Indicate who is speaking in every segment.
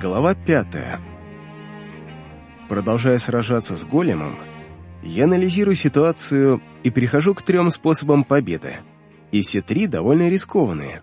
Speaker 1: Глава пятая. Продолжая сражаться с големом, я анализирую ситуацию и перехожу к трем способам победы. И все три довольно рискованные.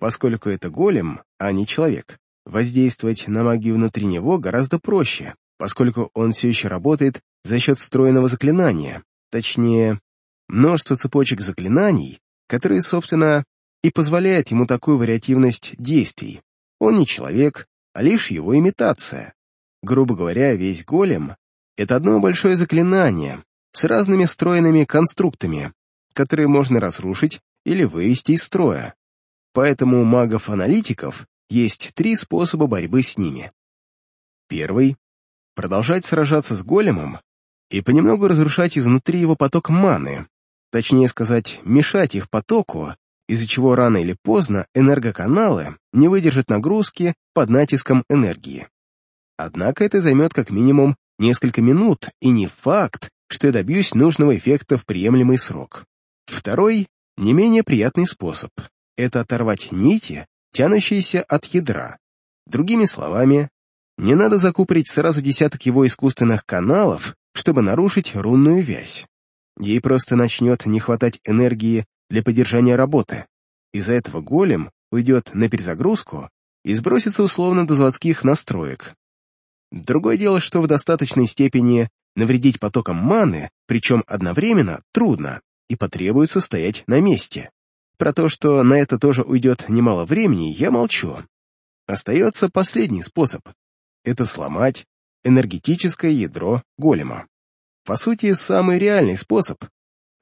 Speaker 1: Поскольку это голем, а не человек, воздействовать на магию внутри него гораздо проще, поскольку он все еще работает за счет встроенного заклинания, точнее, множество цепочек заклинаний, которые, собственно, и позволяют ему такую вариативность действий. Он не человек, а лишь его имитация. Грубо говоря, весь голем — это одно большое заклинание с разными встроенными конструктами, которые можно разрушить или вывести из строя. Поэтому у магов-аналитиков есть три способа борьбы с ними. Первый — продолжать сражаться с големом и понемногу разрушать изнутри его поток маны, точнее сказать, мешать их потоку из-за чего рано или поздно энергоканалы не выдержат нагрузки под натиском энергии. Однако это займет как минимум несколько минут, и не факт, что я добьюсь нужного эффекта в приемлемый срок. Второй, не менее приятный способ — это оторвать нити, тянущиеся от ядра. Другими словами, не надо закупорить сразу десяток его искусственных каналов, чтобы нарушить рунную вязь. Ей просто начнет не хватать энергии для поддержания работы. Из-за этого голем уйдет на перезагрузку и сбросится условно до заводских настроек. Другое дело, что в достаточной степени навредить потоком маны, причем одновременно, трудно и потребуется стоять на месте. Про то, что на это тоже уйдет немало времени, я молчу. Остается последний способ — это сломать энергетическое ядро голема. По сути, самый реальный способ,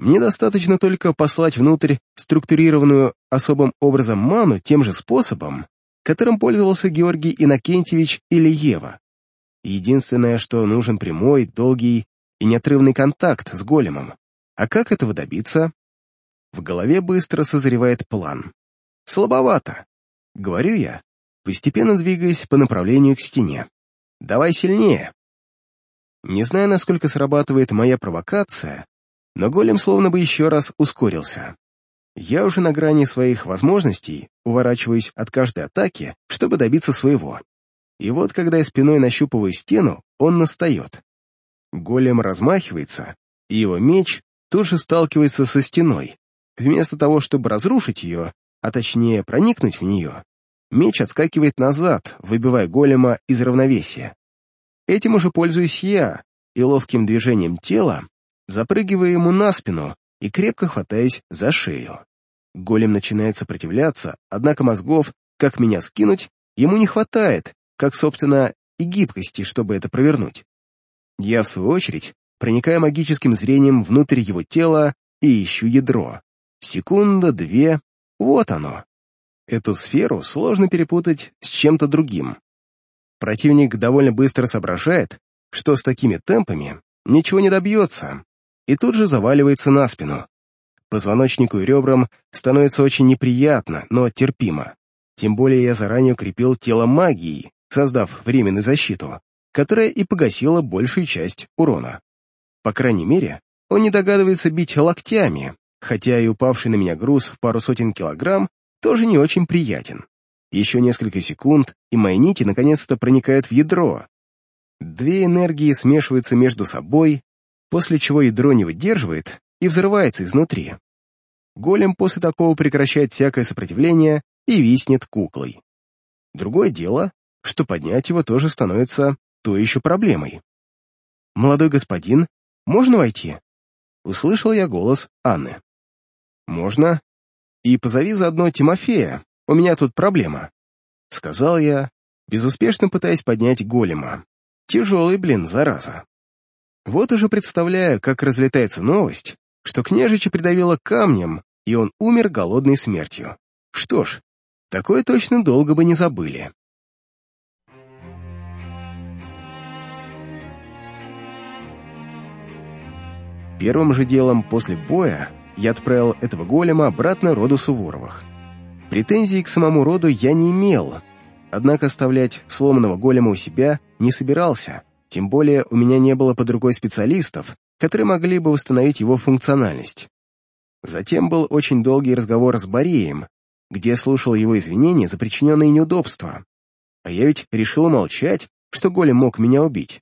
Speaker 1: мне достаточно только послать внутрь структурированную особым образом ману тем же способом, которым пользовался Георгий Иннокентьевич или Ева. Единственное, что нужен прямой, долгий и неотрывный контакт с големом. А как этого добиться? В голове быстро созревает план. Слабовато. Говорю я, постепенно двигаясь по направлению к стене. Давай сильнее. Не знаю, насколько срабатывает моя провокация, но голем словно бы еще раз ускорился. Я уже на грани своих возможностей уворачиваюсь от каждой атаки, чтобы добиться своего. И вот, когда я спиной нащупываю стену, он настает. Голем размахивается, и его меч тут же сталкивается со стеной. Вместо того, чтобы разрушить ее, а точнее проникнуть в нее, меч отскакивает назад, выбивая голема из равновесия. Этим уже пользуюсь я, и ловким движением тела запрыгивая ему на спину и крепко хватаясь за шею. Голем начинает сопротивляться, однако мозгов, как меня скинуть, ему не хватает, как, собственно, и гибкости, чтобы это провернуть. Я, в свою очередь, проникаю магическим зрением внутрь его тела и ищу ядро. Секунда, две, вот оно. Эту сферу сложно перепутать с чем-то другим. Противник довольно быстро соображает, что с такими темпами ничего не добьется, и тут же заваливается на спину. Позвоночнику и ребрам становится очень неприятно, но терпимо. Тем более я заранее укрепил тело магией, создав временную защиту, которая и погасила большую часть урона. По крайней мере, он не догадывается бить локтями, хотя и упавший на меня груз в пару сотен килограмм тоже не очень приятен. Еще несколько секунд, и мои нити наконец-то проникают в ядро. Две энергии смешиваются между собой, после чего ядро не выдерживает и взрывается изнутри. Голем после такого прекращает всякое сопротивление и виснет куклой. Другое дело, что поднять его тоже становится той еще проблемой. «Молодой господин, можно войти?» Услышал я голос Анны. «Можно. И позови заодно Тимофея, у меня тут проблема», — сказал я, безуспешно пытаясь поднять голема. Тяжелый, блин, зараза. Вот уже представляю, как разлетается новость, что княжича придавило камнем, и он умер голодной смертью. Что ж, такое точно долго бы не забыли. Первым же делом после боя я отправил этого голема обратно роду Суворовых. Претензий к самому роду я не имел, однако оставлять сломанного голема у себя не собирался. Тем более у меня не было под рукой специалистов, которые могли бы восстановить его функциональность. Затем был очень долгий разговор с Бореем, где слушал его извинения за причиненные неудобства. а я ведь решил молчать, что голем мог меня убить.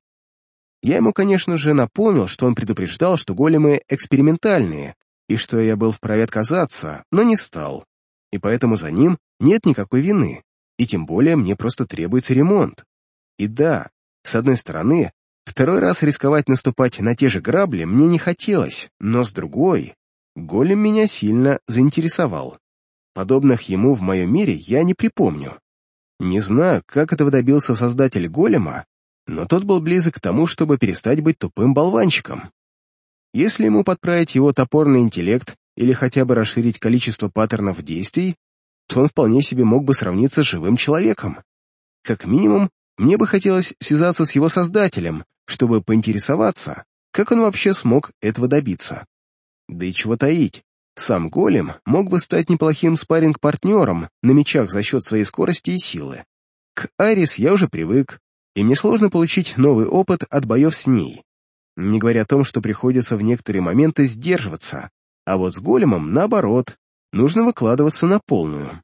Speaker 1: Я ему, конечно же, напомнил, что он предупреждал, что големы экспериментальные, и что я был вправе отказаться, но не стал. И поэтому за ним нет никакой вины, и тем более мне просто требуется ремонт. И да, с одной стороны, второй раз рисковать наступать на те же грабли мне не хотелось, но с другой, голем меня сильно заинтересовал. Подобных ему в моем мире я не припомню. Не знаю, как этого добился создатель голема, но тот был близок к тому, чтобы перестать быть тупым болванчиком. Если ему подправить его топорный интеллект или хотя бы расширить количество паттернов действий, то он вполне себе мог бы сравниться с живым человеком. Как минимум, мне бы хотелось связаться с его создателем, чтобы поинтересоваться, как он вообще смог этого добиться. Да и чего таить, сам голем мог бы стать неплохим спарринг-партнером на мечах за счет своей скорости и силы. К Айрис я уже привык, и мне сложно получить новый опыт от боев с ней. Не говоря о том, что приходится в некоторые моменты сдерживаться, а вот с големом, наоборот, нужно выкладываться на полную.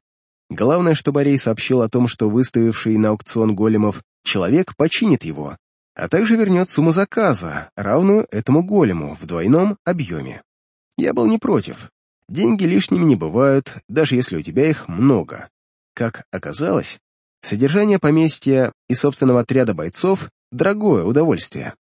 Speaker 1: Главное, что Борей сообщил о том, что выставивший на аукцион големов человек починит его, а также вернет сумму заказа, равную этому голему в двойном объеме. Я был не против. Деньги лишними не бывают, даже если у тебя их много. Как оказалось, содержание поместья и собственного отряда бойцов — дорогое удовольствие.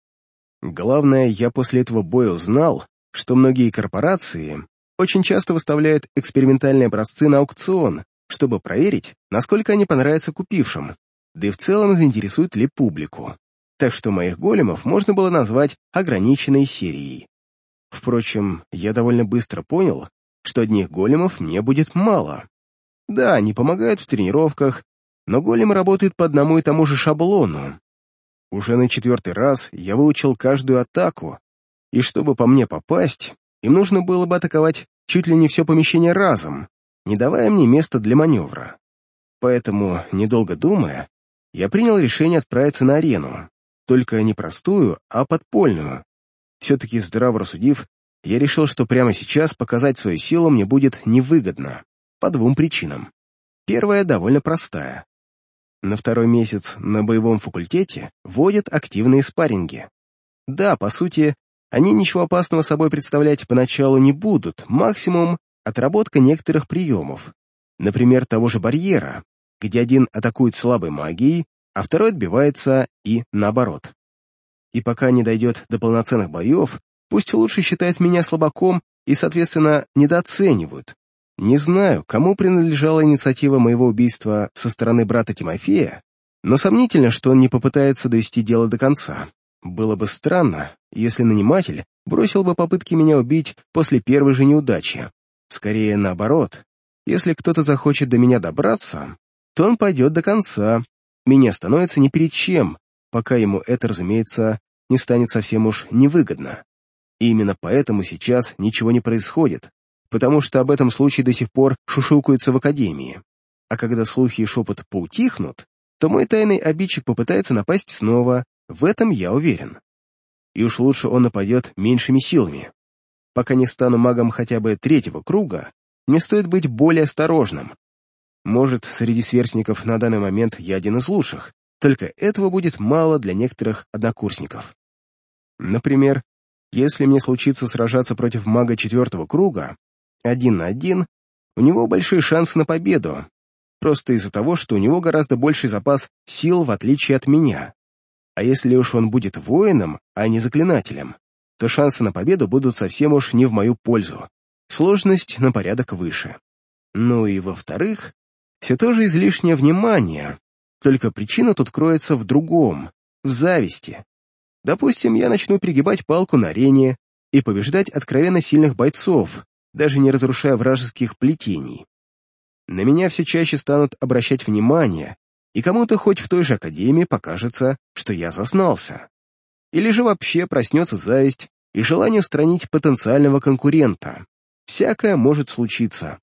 Speaker 1: Главное, я после этого боя узнал, что многие корпорации очень часто выставляют экспериментальные образцы на аукцион, чтобы проверить, насколько они понравятся купившим, да и в целом заинтересуют ли публику. Так что моих големов можно было назвать ограниченной серией. Впрочем, я довольно быстро понял, что одних големов мне будет мало. Да, они помогают в тренировках, но голем работает по одному и тому же шаблону. Уже на четвертый раз я выучил каждую атаку, и чтобы по мне попасть, им нужно было бы атаковать чуть ли не все помещение разом, не давая мне места для маневра. Поэтому, недолго думая, я принял решение отправиться на арену, только не простую, а подпольную. Все-таки здраво рассудив, я решил, что прямо сейчас показать свою силу мне будет невыгодно, по двум причинам. Первая довольно простая. На второй месяц на боевом факультете вводят активные спарринги. Да, по сути, они ничего опасного собой представлять поначалу не будут, максимум — отработка некоторых приемов. Например, того же барьера, где один атакует слабой магией, а второй отбивается и наоборот. И пока не дойдет до полноценных боев, пусть лучше считают меня слабаком и, соответственно, недооценивают. Не знаю, кому принадлежала инициатива моего убийства со стороны брата Тимофея, но сомнительно, что он не попытается довести дело до конца. Было бы странно, если наниматель бросил бы попытки меня убить после первой же неудачи. Скорее наоборот. Если кто-то захочет до меня добраться, то он пойдет до конца. Меня становится ни перед чем, пока ему это, разумеется, не станет совсем уж невыгодно. И именно поэтому сейчас ничего не происходит, потому что об этом случае до сих пор шушукаются в Академии. А когда слухи и шепот поутихнут, то мой тайный обидчик попытается напасть снова, в этом я уверен. И уж лучше он нападет меньшими силами. Пока не стану магом хотя бы третьего круга, мне стоит быть более осторожным. Может, среди сверстников на данный момент я один из лучших, только этого будет мало для некоторых однокурсников. Например, если мне случится сражаться против мага четвертого круга, один на один, у него большие шансы на победу, просто из-за того, что у него гораздо больший запас сил, в отличие от меня. А если уж он будет воином, а не заклинателем, то шансы на победу будут совсем уж не в мою пользу. Сложность на порядок выше. Ну и во-вторых, все тоже излишнее внимание. Только причина тут кроется в другом, в зависти. Допустим, я начну пригибать палку на арене и побеждать откровенно сильных бойцов, даже не разрушая вражеских плетений. На меня все чаще станут обращать внимание, и кому-то хоть в той же академии покажется, что я заснался. Или же вообще проснется зависть и желание устранить потенциального конкурента. Всякое может случиться.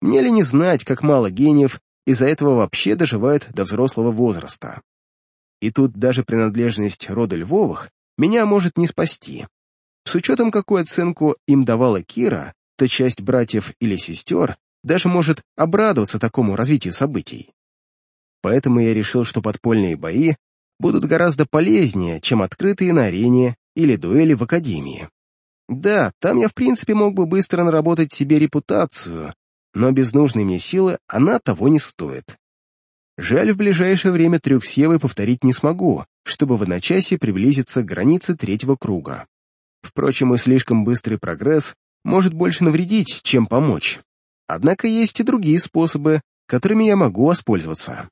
Speaker 1: Мне ли не знать, как мало гениев из-за этого вообще доживают до взрослого возраста. И тут даже принадлежность рода Львовых меня может не спасти. С учетом, какую оценку им давала Кира, то часть братьев или сестер даже может обрадоваться такому развитию событий. поэтому я решил, что подпольные бои будут гораздо полезнее, чем открытые на арене или дуэли в академии. Да, там я в принципе мог бы быстро наработать себе репутацию, но без нужной мне силы она того не стоит. Жаль, в ближайшее время трюк с Евой повторить не смогу, чтобы в одночасье приблизиться к границе третьего круга. Впрочем, и слишком быстрый прогресс может больше навредить, чем помочь. Однако есть и другие способы, которыми я могу воспользоваться.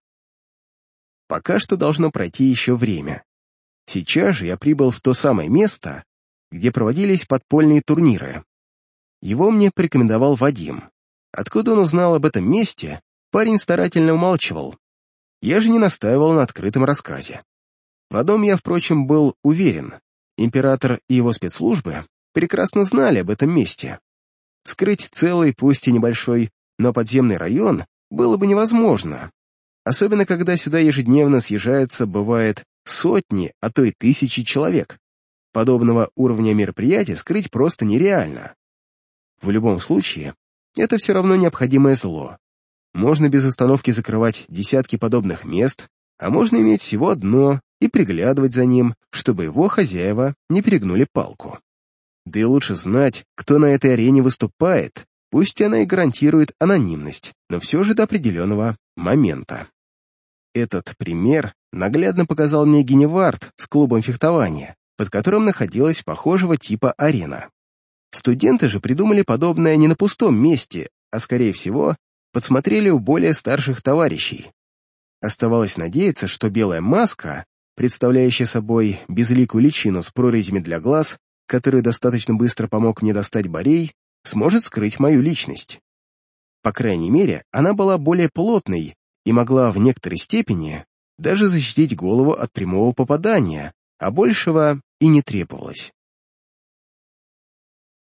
Speaker 1: Пока что должно пройти еще время. Сейчас же я прибыл в то самое место, где проводились подпольные турниры. Его мне порекомендовал Вадим. Откуда он узнал об этом месте, парень старательно умалчивал. Я же не настаивал на открытом рассказе. В одном я, впрочем, был уверен. Император и его спецслужбы прекрасно знали об этом месте. Скрыть целый, пусть и небольшой, но подземный район было бы невозможно. Особенно, когда сюда ежедневно съезжаются, бывает, сотни, а то и тысячи человек. Подобного уровня мероприятия скрыть просто нереально. В любом случае, это все равно необходимое зло. Можно без остановки закрывать десятки подобных мест, а можно иметь всего одно и приглядывать за ним, чтобы его хозяева не перегнули палку. Да и лучше знать, кто на этой арене выступает, пусть она и гарантирует анонимность, но все же до определенного момента. Этот пример наглядно показал мне Геневард с клубом фехтования, под которым находилась похожего типа арена. Студенты же придумали подобное не на пустом месте, а, скорее всего, подсмотрели у более старших товарищей. Оставалось надеяться, что белая маска, представляющая собой безликую личину с прорезями для глаз, который достаточно быстро помог мне достать Борей, сможет скрыть мою личность. По крайней мере, она была более плотной и могла в некоторой степени даже защитить голову от прямого попадания, а большего и не требовалось.